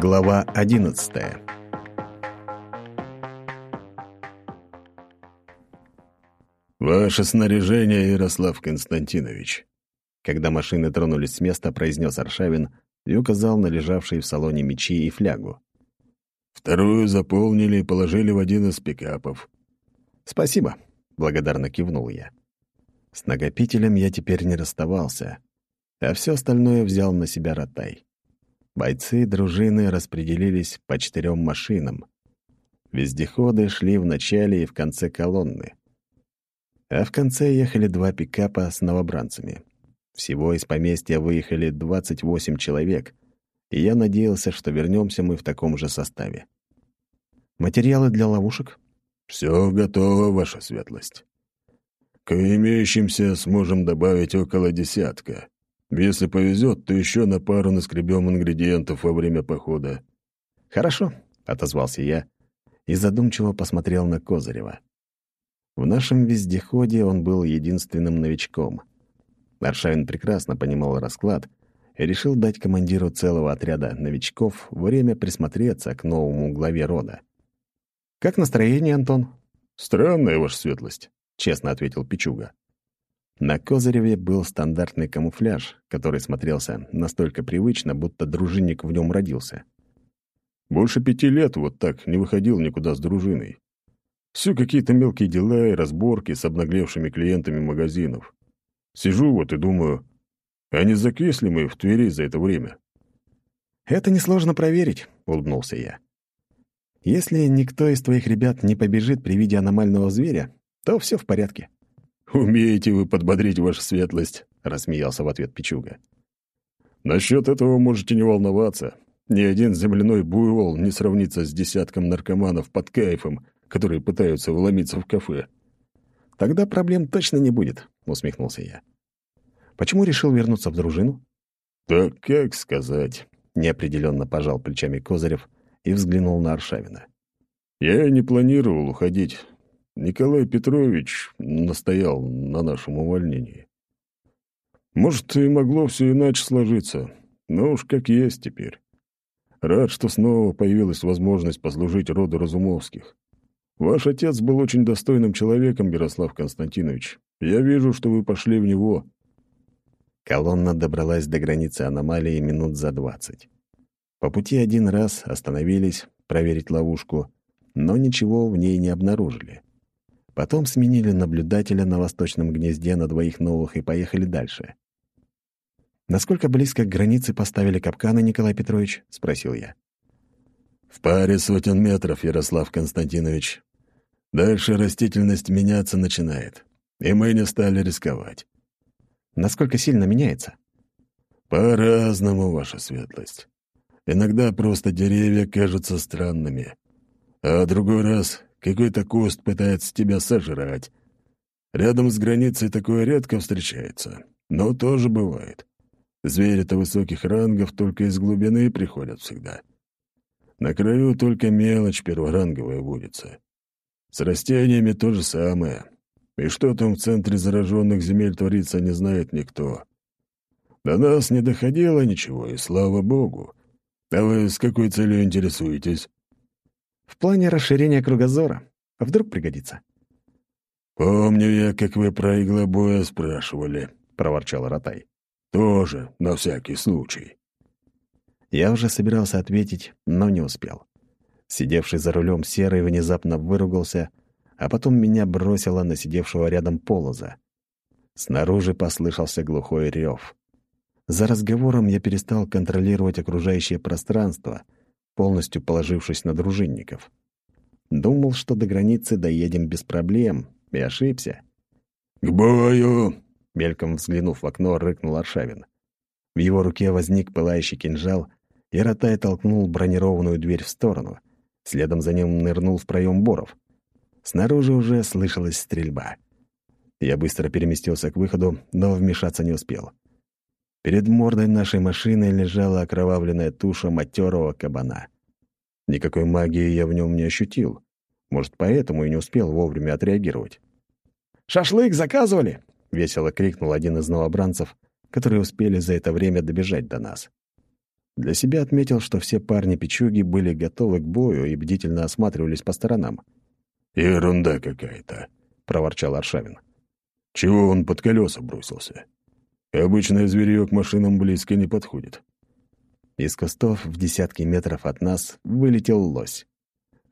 Глава одиннадцатая «Ваше снаряжение, Ярослав Константинович», когда машины тронулись с места, произнес Аршавин и указал на лежавшие в салоне мечи и флягу. «Вторую заполнили и положили в один из пикапов». «Спасибо», — благодарно кивнул я. С нагопителем я теперь не расставался, а все остальное взял на себя Ротай. Бойцы дружины распределились по четырем машинам. Вездеходы шли в начале и в конце колонны. А в конце ехали два пикапа с новобранцами. Всего из поместья выехали 28 человек, и я надеялся, что вернемся мы в таком же составе. Материалы для ловушек? Все готово, ваша светлость. К имеющимся сможем добавить около десятка. Если повезет, то еще на пару наскребем ингредиентов во время похода. «Хорошо», — отозвался я и задумчиво посмотрел на Козырева. В нашем вездеходе он был единственным новичком. Аршавин прекрасно понимал расклад и решил дать командиру целого отряда новичков время присмотреться к новому главе рода. «Как настроение, Антон?» «Странная ваша светлость», — честно ответил Пичуга. На Козыреве был стандартный камуфляж, который смотрелся настолько привычно, будто дружинник в нем родился. «Больше пяти лет вот так не выходил никуда с дружиной. Все какие-то мелкие дела и разборки с обнаглевшими клиентами магазинов. Сижу вот и думаю, а не закисли мы в Твери за это время?» «Это несложно проверить», — улыбнулся я. «Если никто из твоих ребят не побежит при виде аномального зверя, то все в порядке». «Умеете вы подбодрить вашу светлость», — рассмеялся в ответ Пичуга. «Насчет этого можете не волноваться. Ни один земляной буйвол не сравнится с десятком наркоманов под кайфом, которые пытаются вломиться в кафе». «Тогда проблем точно не будет», — усмехнулся я. «Почему решил вернуться в дружину?» «Так как сказать?» — неопределенно пожал плечами Козырев и взглянул на Аршавина. «Я не планировал уходить. Николай Петрович настоял на нашем увольнении. Может, и могло все иначе сложиться, но уж как есть теперь. Рад, что снова появилась возможность послужить роду Разумовских. Ваш отец был очень достойным человеком, Ярослав Константинович. Я вижу, что вы пошли в него». Колонна добралась до границы аномалии минут за двадцать. По пути один раз остановились проверить ловушку, но ничего в ней не обнаружили. Потом сменили наблюдателя на восточном гнезде на двоих новых и поехали дальше. «Насколько близко к границе поставили капканы, Николай Петрович?» — спросил я. «В паре сотен метров, Ярослав Константинович. Дальше растительность меняться начинает, и мы не стали рисковать». «Насколько сильно меняется?» «По-разному, ваша светлость. Иногда просто деревья кажутся странными, а другой раз какой-то куст пытается тебя сожрать. Рядом с границей такое редко встречается, но тоже бывает. Звери-то высоких рангов только из глубины приходят всегда. На краю только мелочь перворанговая водится. С растениями то же самое. И что там в центре зараженных земель творится, не знает никто. До нас не доходило ничего, и слава богу. А вы с какой целью интересуетесь? В плане расширения кругозора. А вдруг пригодится? «Помню я, как вы про иглобоя спрашивали», — проворчал Ротай. «Тоже, на всякий случай». Я уже собирался ответить, но не успел. Сидевший за рулем серый внезапно выругался, а потом меня бросило на сидевшего рядом полоза. Снаружи послышался глухой рев. За разговором я перестал контролировать окружающее пространство — полностью положившись на дружинников. Думал, что до границы доедем без проблем, и ошибся. «К бою!» — мельком взглянув в окно, рыкнул Аршавин. В его руке возник пылающий кинжал, и Ротай толкнул бронированную дверь в сторону. Следом за ним нырнул в проем Боров. Снаружи уже слышалась стрельба. Я быстро переместился к выходу, но вмешаться не успел. Перед мордой нашей машины лежала окровавленная туша матерого кабана. Никакой магии я в нем не ощутил. Может, поэтому и не успел вовремя отреагировать. «Шашлык заказывали!» — весело крикнул один из новобранцев, которые успели за это время добежать до нас. Для себя отметил, что все парни-печуги были готовы к бою и бдительно осматривались по сторонам. «Ерунда какая-то», — проворчал Аршавин. «Чего он под колеса бросился? Обычное зверье к машинам близко не подходит». Из кустов в десятки метров от нас вылетел лось.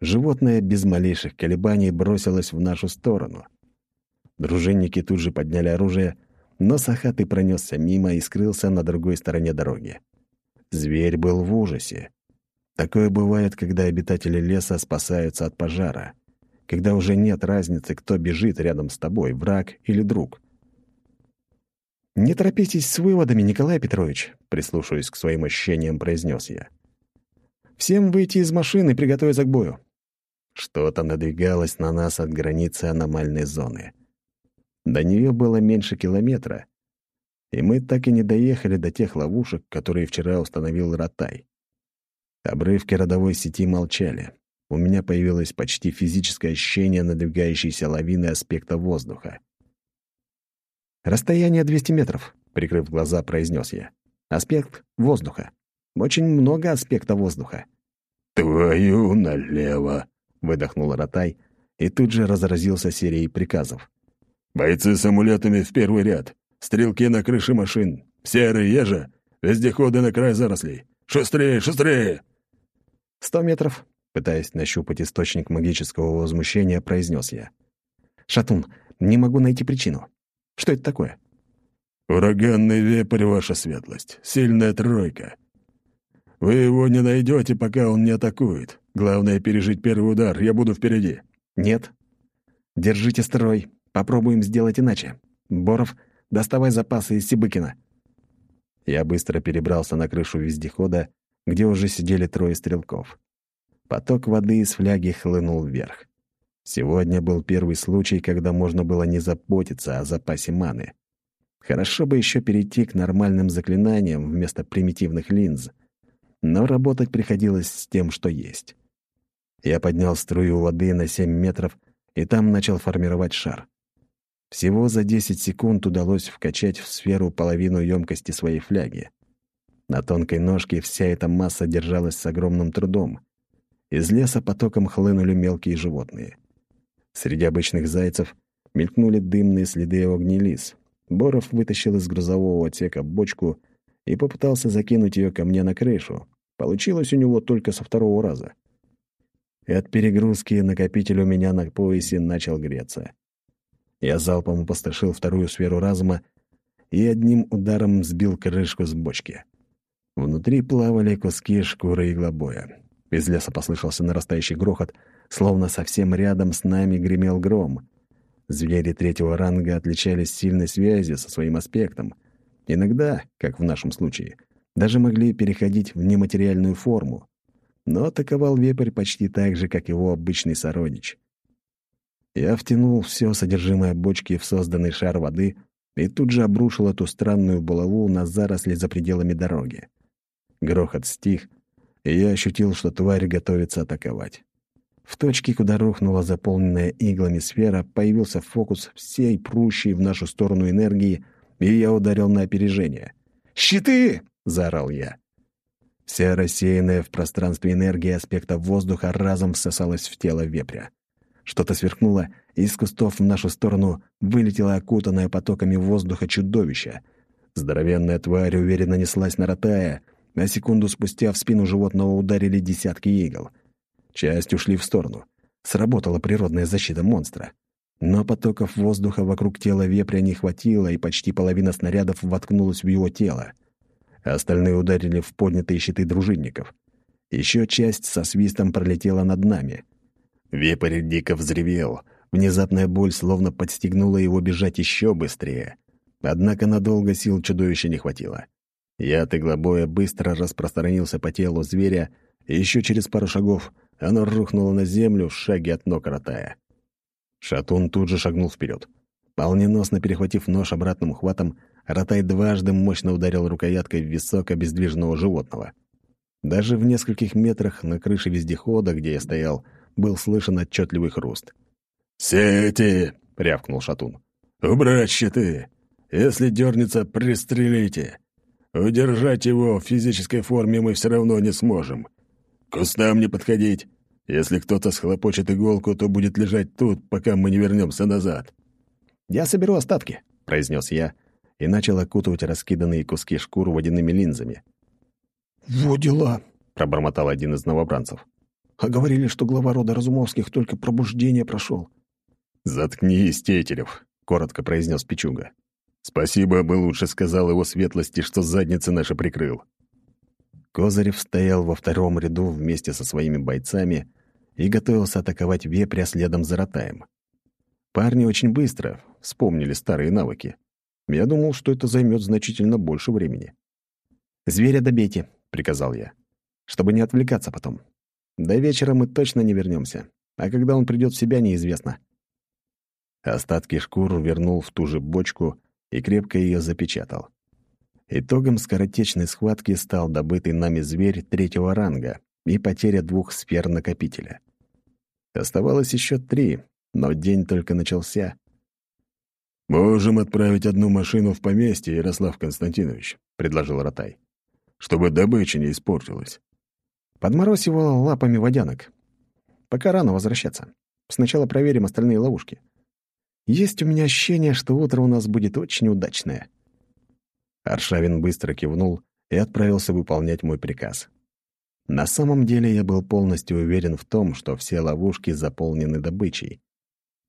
Животное без малейших колебаний бросилось в нашу сторону. Дружинники тут же подняли оружие, но Сахатый пронесся мимо и скрылся на другой стороне дороги. Зверь был в ужасе. Такое бывает, когда обитатели леса спасаются от пожара, когда уже нет разницы, кто бежит рядом с тобой, враг или друг. «Не торопитесь с выводами, Николай Петрович», — прислушиваясь к своим ощущениям, произнес я. «Всем выйти из машины и приготовиться к бою». Что-то надвигалось на нас от границы аномальной зоны. До нее было меньше километра, и мы так и не доехали до тех ловушек, которые вчера установил Ротай. Обрывки родовой сети молчали. У меня появилось почти физическое ощущение надвигающейся лавины аспекта воздуха. «Расстояние 200 метров», — прикрыв глаза, произнес я. «Аспект воздуха. Очень много аспекта воздуха». «Твою налево!» — выдохнул Ротай и тут же разразился серией приказов. «Бойцы с амулетами в первый ряд. Стрелки на крыше машин. Серый, ежа. Вездеходы на край зарослей. Шустрее, шустрее!» «Сто метров», — пытаясь нащупать источник магического возмущения, произнес я. «Шатун, не могу найти причину. Что это такое?» «Ураганный вепрь, ваша светлость. Сильная тройка. Вы его не найдете, пока он не атакует. Главное — пережить первый удар. Я буду впереди». «Нет. Держите строй. Попробуем сделать иначе. Боров, доставай запасы из Сибыкина». Я быстро перебрался на крышу вездехода, где уже сидели трое стрелков. Поток воды из фляги хлынул вверх. Сегодня был первый случай, когда можно было не заботиться о запасе маны. Хорошо бы еще перейти к нормальным заклинаниям вместо примитивных линз, но работать приходилось с тем, что есть. Я поднял струю воды на 7 метров и там начал формировать шар. Всего за 10 секунд удалось вкачать в сферу половину емкости своей фляги. На тонкой ножке вся эта масса держалась с огромным трудом. Из леса потоком хлынули мелкие животные. Среди обычных зайцев мелькнули дымные следы огнелис. Боров вытащил из грузового отсека бочку и попытался закинуть ее ко мне на крышу. Получилось у него только со второго раза. И от перегрузки накопитель у меня на поясе начал греться. Я залпом опустошил вторую сферу разума и одним ударом сбил крышку с бочки. Внутри плавали куски шкуры иглобоя. Из леса послышался нарастающий грохот — словно совсем рядом с нами гремел гром. Звери третьего ранга отличались сильной связью со своим аспектом. Иногда, как в нашем случае, даже могли переходить в нематериальную форму. Но атаковал вепрь почти так же, как его обычный сородич. Я втянул все содержимое бочки в созданный шар воды и тут же обрушил эту странную булаву на заросли за пределами дороги. Грохот стих, и я ощутил, что тварь готовится атаковать. В точке, куда рухнула заполненная иглами сфера, появился фокус всей прущей в нашу сторону энергии, и я ударил на опережение. «Щиты!» — заорал я. Вся рассеянная в пространстве энергия аспекта воздуха разом всосалась в тело вепря. Что-то сверкнуло, и из кустов в нашу сторону вылетело окутанное потоками воздуха чудовище. Здоровенная тварь уверенно неслась на ротая, а секунду спустя в спину животного ударили десятки игл — Часть ушли в сторону. Сработала природная защита монстра. Но потоков воздуха вокруг тела вепря не хватило, и почти половина снарядов воткнулась в его тело. Остальные ударили в поднятые щиты дружинников. Еще часть со свистом пролетела над нами. Вепрь дико взревел. Внезапная боль словно подстегнула его бежать еще быстрее. Однако надолго сил чудовища не хватило. Яд иглобоя быстро распространился по телу зверя, и еще через пару шагов оно рухнуло на землю в шаге от ног Ротая. Шатун тут же шагнул вперед. Молниеносно перехватив нож обратным хватом, Ротай дважды мощно ударил рукояткой в висок обездвиженного животного. Даже в нескольких метрах на крыше вездехода, где я стоял, был слышен отчетливый хруст. «Сети!» — рявкнул Шатун. «Убрать щиты! Если дернется, пристрелите! Удержать его в физической форме мы все равно не сможем. Кустам не подходить. Если кто-то схлопочет иголку, то будет лежать тут, пока мы не вернемся назад». «Я соберу остатки», — произнес я и начал окутывать раскиданные куски шкур водяными линзами. «Во дела», — пробормотал один из новобранцев. «А говорили, что глава рода Разумовских только пробуждение прошел». «Заткнись, Тетерев», — коротко произнес Пичуга. «Спасибо бы лучше сказал его светлости, что задницы наши прикрыл». Козырев стоял во втором ряду вместе со своими бойцами и готовился атаковать вепря следом за Ротаем. Парни очень быстро вспомнили старые навыки. Я думал, что это займет значительно больше времени. «Зверя добейте», — приказал я, — «чтобы не отвлекаться потом. До вечера мы точно не вернемся, а когда он придет в себя, неизвестно». Остатки шкур вернул в ту же бочку и крепко ее запечатал. Итогом скоротечной схватки стал добытый нами зверь третьего ранга и потеря двух сфер накопителя. Оставалось еще три, но день только начался. «Можем отправить одну машину в поместье, Ярослав Константинович», — предложил Ротай, «чтобы добыча не испортилась». «Подморозь его лапами водянок. Пока рано возвращаться. Сначала проверим остальные ловушки. Есть у меня ощущение, что утро у нас будет очень удачное». Аршавин быстро кивнул и отправился выполнять мой приказ. На самом деле я был полностью уверен в том, что все ловушки заполнены добычей.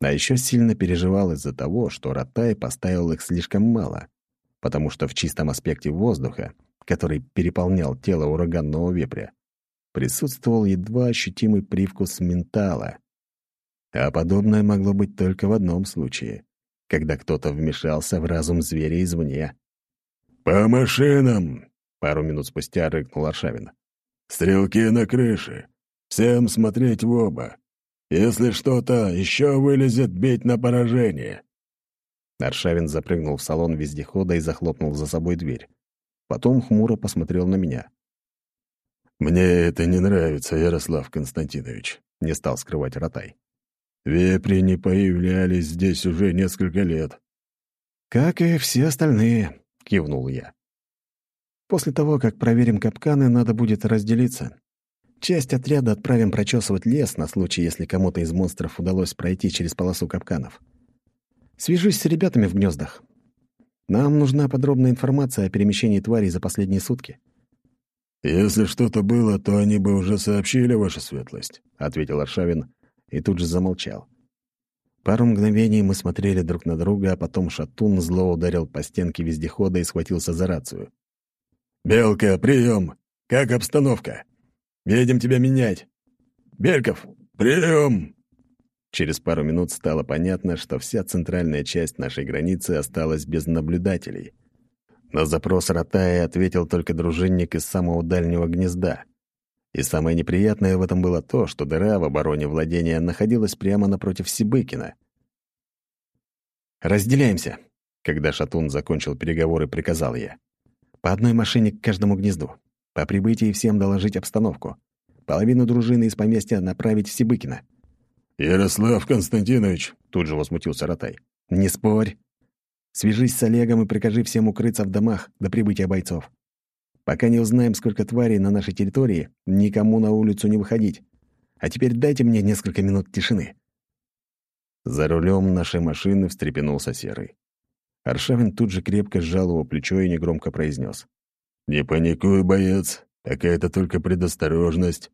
А еще сильно переживал из-за того, что Ротай поставил их слишком мало, потому что в чистом аспекте воздуха, который переполнял тело ураганного вепря, присутствовал едва ощутимый привкус ментала. А подобное могло быть только в одном случае, когда кто-то вмешался в разум зверя извне. «По машинам!» — пару минут спустя рыкнул Аршавин. «Стрелки на крыше. Всем смотреть в оба. Если что-то еще вылезет, бить на поражение». Аршавин запрыгнул в салон вездехода и захлопнул за собой дверь. Потом хмуро посмотрел на меня. «Мне это не нравится, Ярослав Константинович», — не стал скрывать Ротай. «Вепри не появлялись здесь уже несколько лет». «Как и все остальные», — кивнул я. «После того, как проверим капканы, надо будет разделиться. Часть отряда отправим прочесывать лес на случай, если кому-то из монстров удалось пройти через полосу капканов. Свяжусь с ребятами в гнездах. Нам нужна подробная информация о перемещении тварей за последние сутки». «Если что-то было, то они бы уже сообщили, ваша светлость», — ответил Аршавин и тут же замолчал. Пару мгновений мы смотрели друг на друга, а потом Шатун зло ударил по стенке вездехода и схватился за рацию. «Белка, прием! Как обстановка? Едем тебя менять! Бельков, прием!» Через пару минут стало понятно, что вся центральная часть нашей границы осталась без наблюдателей. На запрос Ротая ответил только дружинник из самого дальнего гнезда. И самое неприятное в этом было то, что дыра в обороне владения находилась прямо напротив Сибыкина. «Разделяемся», — когда Шатун закончил переговоры, приказал я. «По одной машине к каждому гнезду. По прибытии всем доложить обстановку. Половину дружины из поместья направить в Сибыкина». «Ярослав Константинович», — тут же возмутился Ротай. «Не спорь. Свяжись с Олегом и прикажи всем укрыться в домах до прибытия бойцов. Пока не узнаем, сколько тварей на нашей территории, никому на улицу не выходить. А теперь дайте мне несколько минут тишины». За рулем нашей машины встрепенулся Серый. Аршавин тут же крепко сжал его плечо и негромко произнес. «Не паникуй, боец, такая это только предосторожность».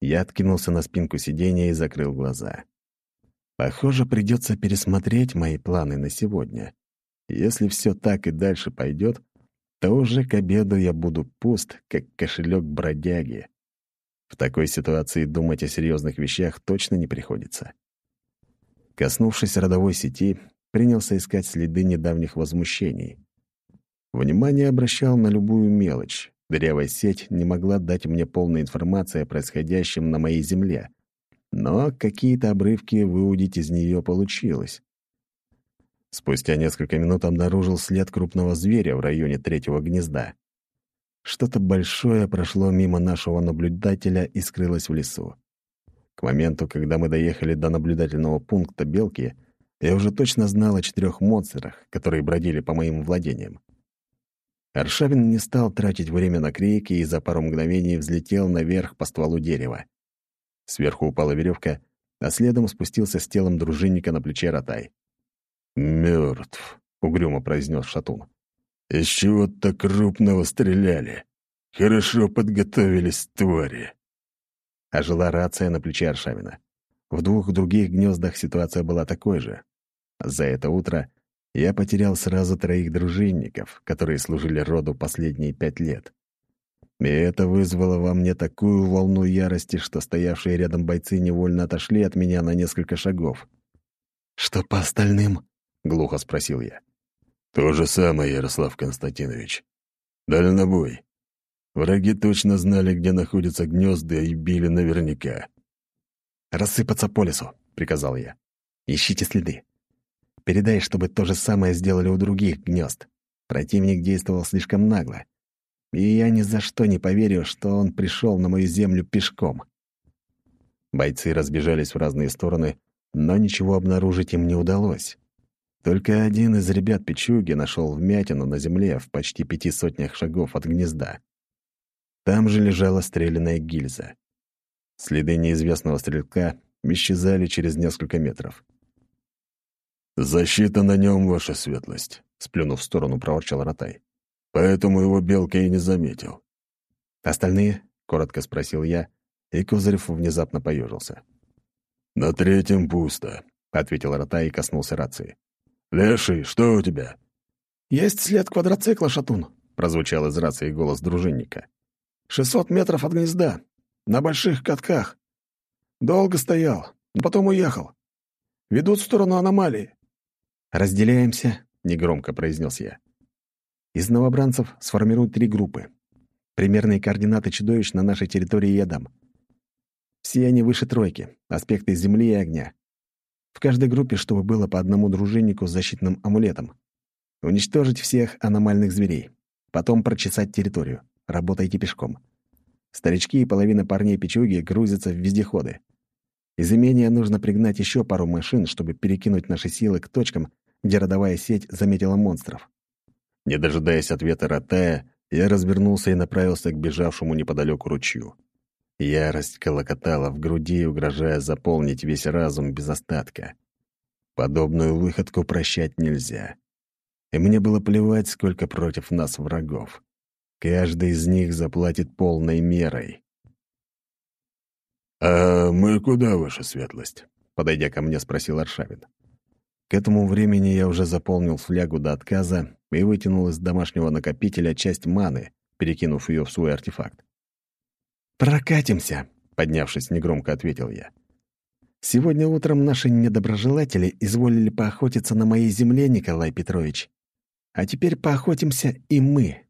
Я откинулся на спинку сиденья и закрыл глаза. Похоже, придется пересмотреть мои планы на сегодня. Если все так и дальше пойдет, то уже к обеду я буду пуст, как кошелек бродяги. В такой ситуации думать о серьезных вещах точно не приходится. Коснувшись родовой сети, принялся искать следы недавних возмущений. Внимание обращал на любую мелочь. Дырявая сеть не могла дать мне полной информации о происходящем на моей земле, но какие-то обрывки выудить из нее получилось. Спустя несколько минут обнаружил след крупного зверя в районе третьего гнезда. Что-то большое прошло мимо нашего наблюдателя и скрылось в лесу. К моменту, когда мы доехали до наблюдательного пункта белки, я уже точно знал о четырех монстрах, которые бродили по моим владениям. Аршавин не стал тратить время на крики и за пару мгновений взлетел наверх по стволу дерева. Сверху упала веревка, а следом спустился с телом дружинника на плече Ротай. Мертв, угрюмо произнес Шатун. «Из чего-то крупного стреляли. Хорошо подготовились твари». Ожила рация на плече Аршавина. В двух других гнездах ситуация была такой же. За это утро я потерял сразу троих дружинников, которые служили роду последние пять лет. И это вызвало во мне такую волну ярости, что стоявшие рядом бойцы невольно отошли от меня на несколько шагов. «Что по остальным?» — глухо спросил я. «То же самое, Ярослав Константинович. Дальнобой. Враги точно знали, где находятся гнезда, и били наверняка». «Рассыпаться по лесу», — приказал я. «Ищите следы. Передай, чтобы то же самое сделали у других гнезд. Противник действовал слишком нагло. И я ни за что не поверю, что он пришел на мою землю пешком. Бойцы разбежались в разные стороны, но ничего обнаружить им не удалось. Только один из ребят Пичуги нашел вмятину на земле в почти пяти сотнях шагов от гнезда. Там же лежала стрелянная гильза. Следы неизвестного стрелка исчезали через несколько метров. «Защита на нем, ваша светлость», — сплюнув в сторону, проворчал Ротай. «Поэтому его Белка и не заметил». «Остальные?» — коротко спросил я, и Козырев внезапно поежился. «На третьем пусто», — ответил Ротай и коснулся рации. «Леший, что у тебя?» «Есть след квадроцикла, Шатун», — прозвучал из рации голос дружинника. «Шестьсот метров от гнезда. На больших катках. Долго стоял, но потом уехал. Ведут в сторону аномалии. «Разделяемся», — негромко произнес я. «Из новобранцев сформируют три группы. Примерные координаты чудовищ на нашей территории я дам. Все они выше тройки, аспекты земли и огня. В каждой группе, чтобы было по одному дружиннику с защитным амулетом. Уничтожить всех аномальных зверей. Потом прочесать территорию. Работайте пешком. Старички и половина парней печуги грузятся в вездеходы. Из имения нужно пригнать еще пару машин, чтобы перекинуть наши силы к точкам, где родовая сеть заметила монстров. Не дожидаясь ответа Ротая, я развернулся и направился к бежавшему неподалеку ручью. Ярость колокотала в груди, угрожая заполнить весь разум без остатка. Подобную выходку прощать нельзя. И мне было плевать, сколько против нас врагов. Каждый из них заплатит полной мерой. «А мы куда, ваша светлость?» — подойдя ко мне, спросил Аршавин. К этому времени я уже заполнил флягу до отказа и вытянул из домашнего накопителя часть маны, перекинув ее в свой артефакт. «Прокатимся», — поднявшись, негромко ответил я. «Сегодня утром наши недоброжелатели изволили поохотиться на моей земле, Николай Петрович. А теперь поохотимся и мы».